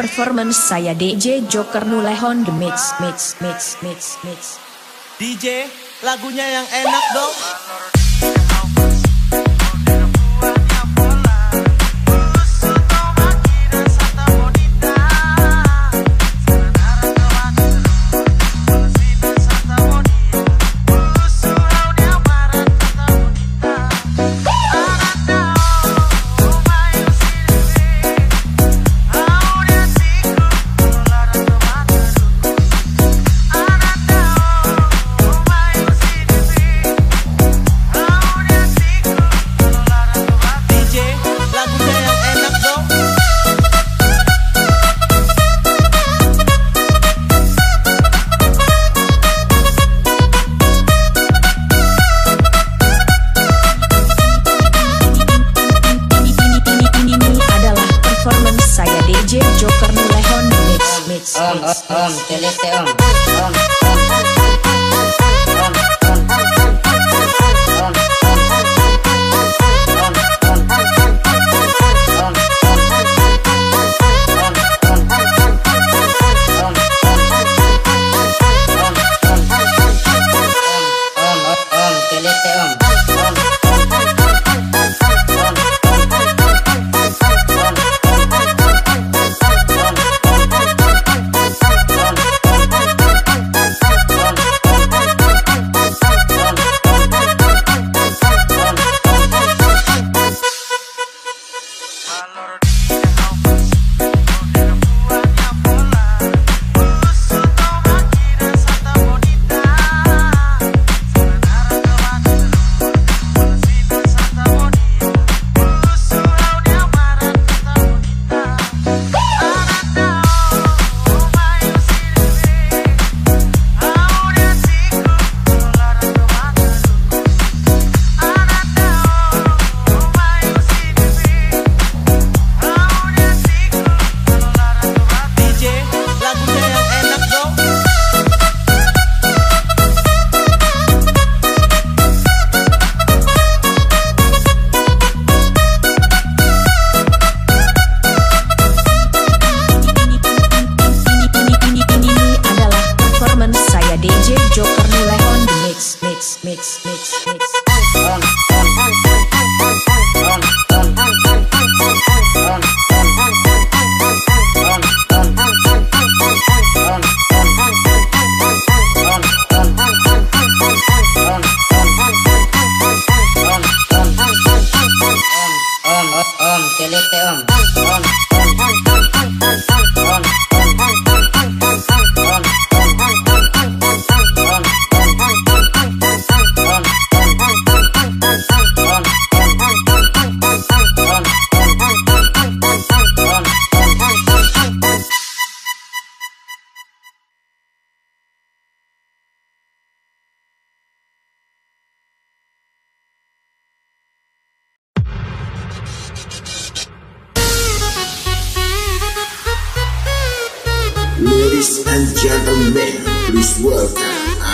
performance saya DJ Joker Nulehon The Mix Mix Mix Mix Mix. DJ lagunya yang enak dong.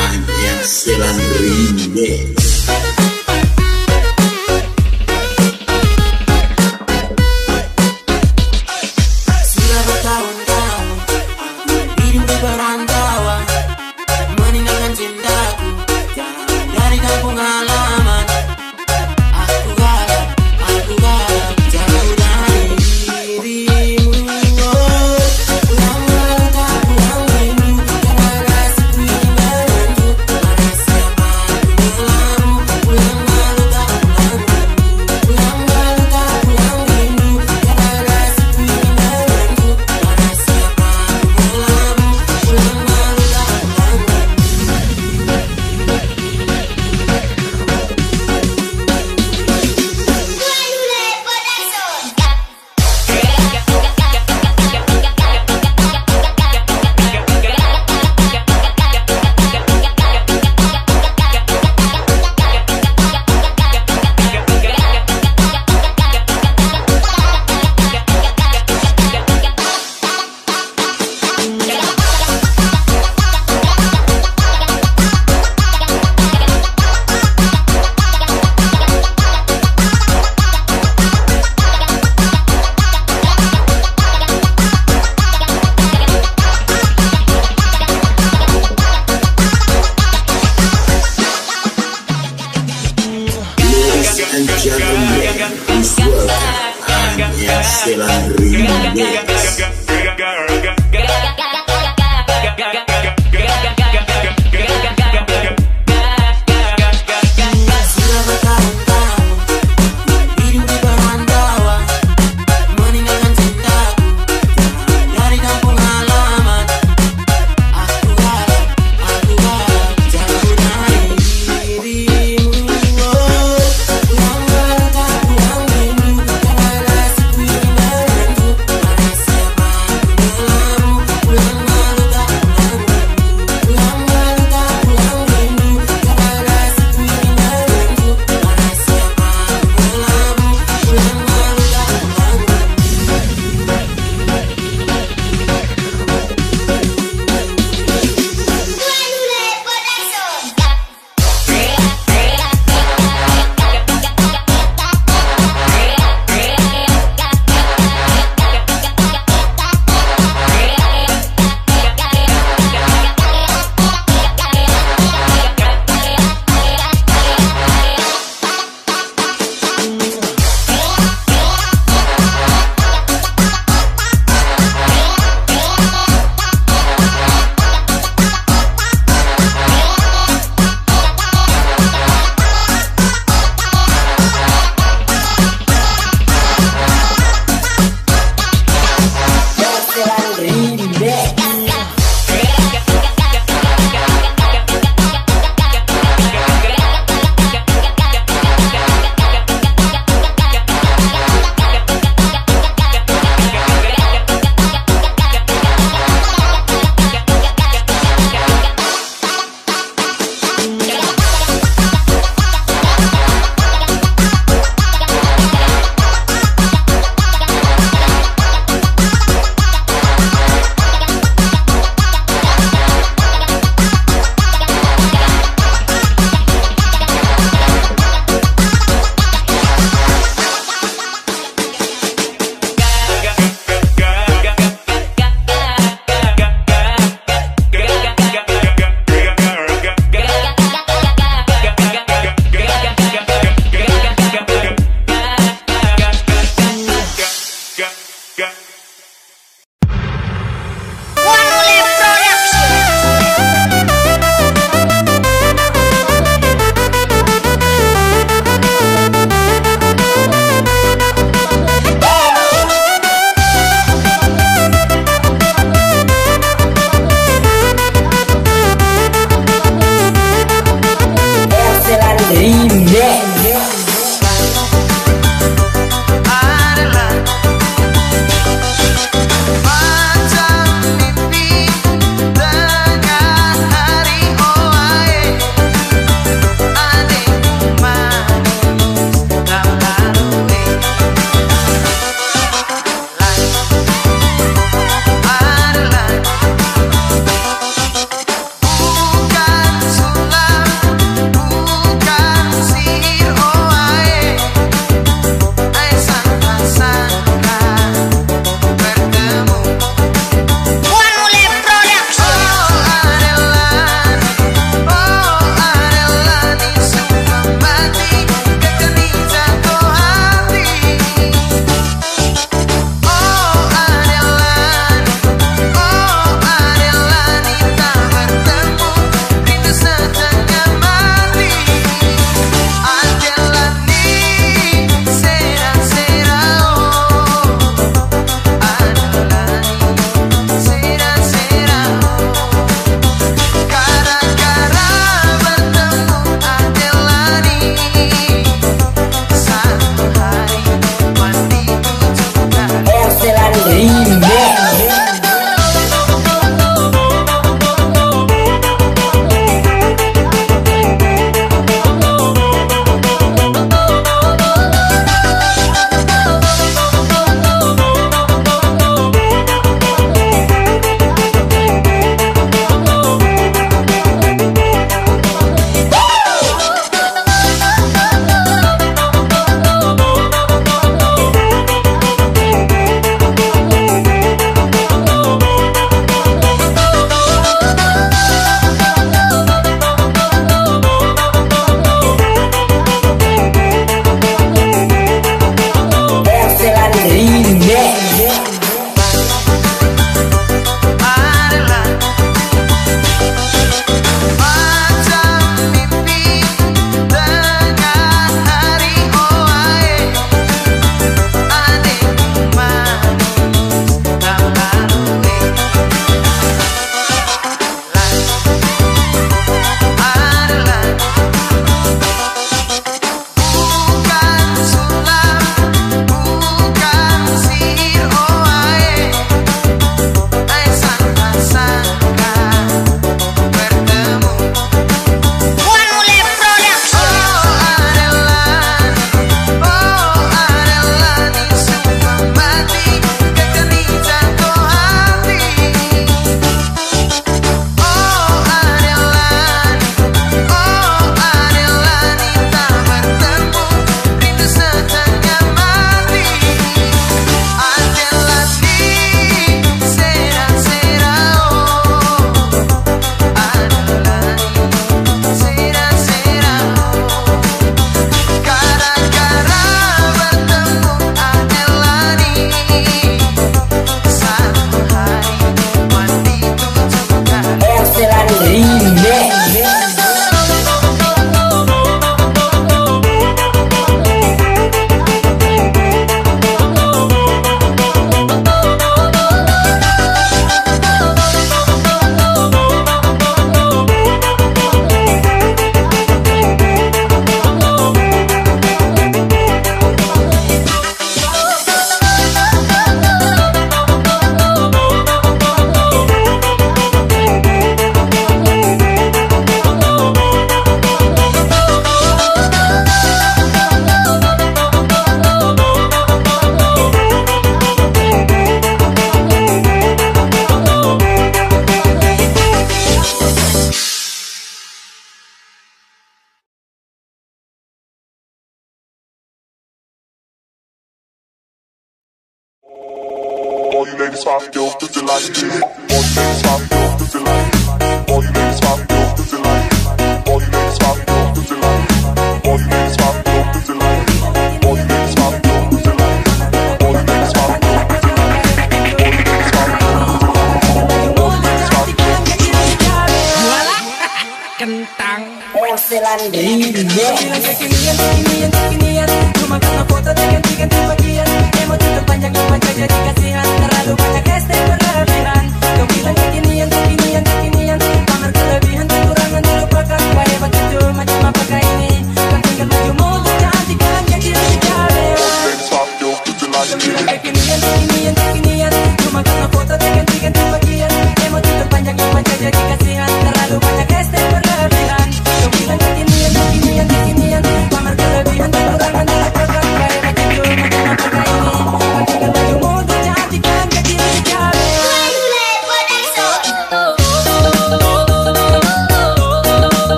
Anyaselan Rimbe.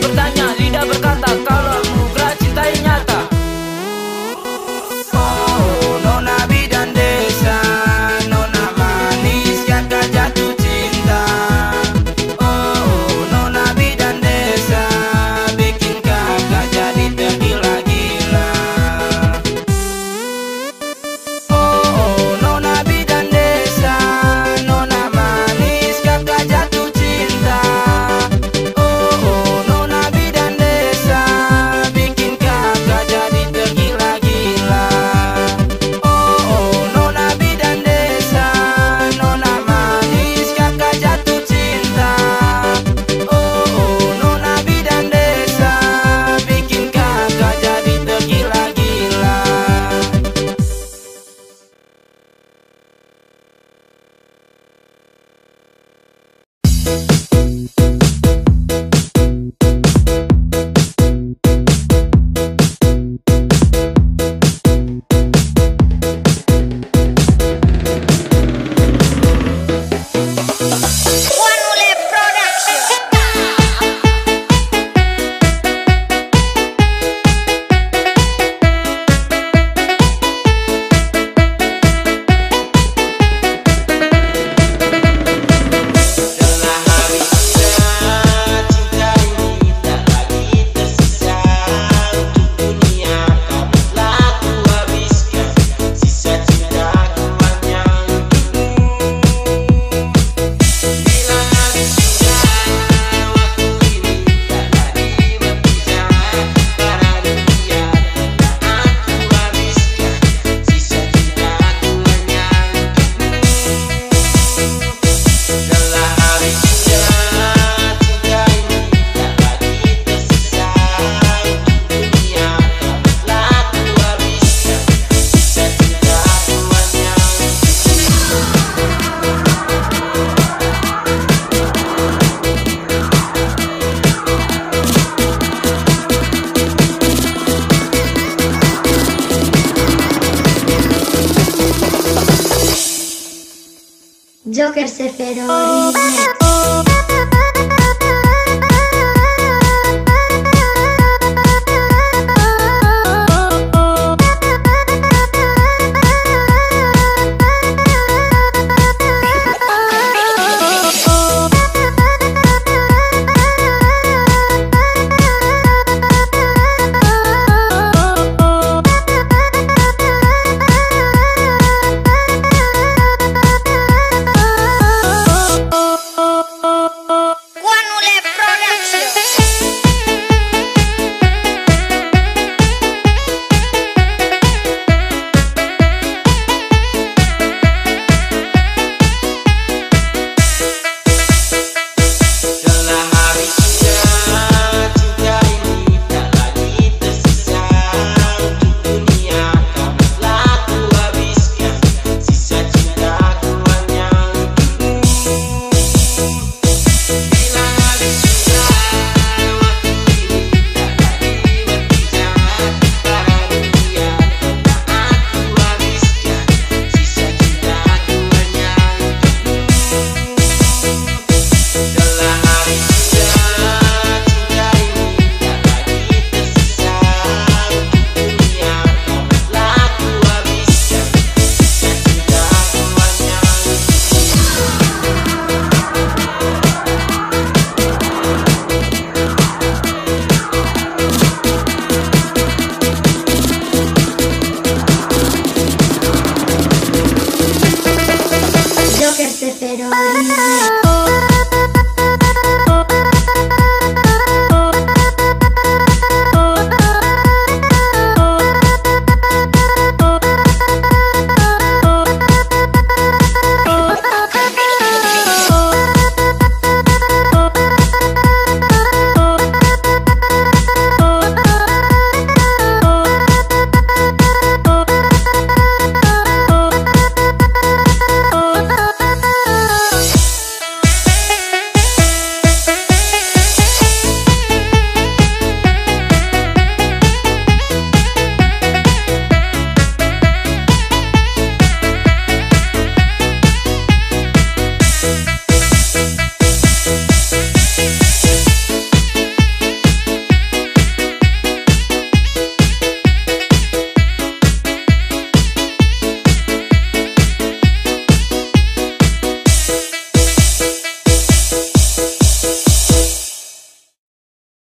bertanya lidah berkata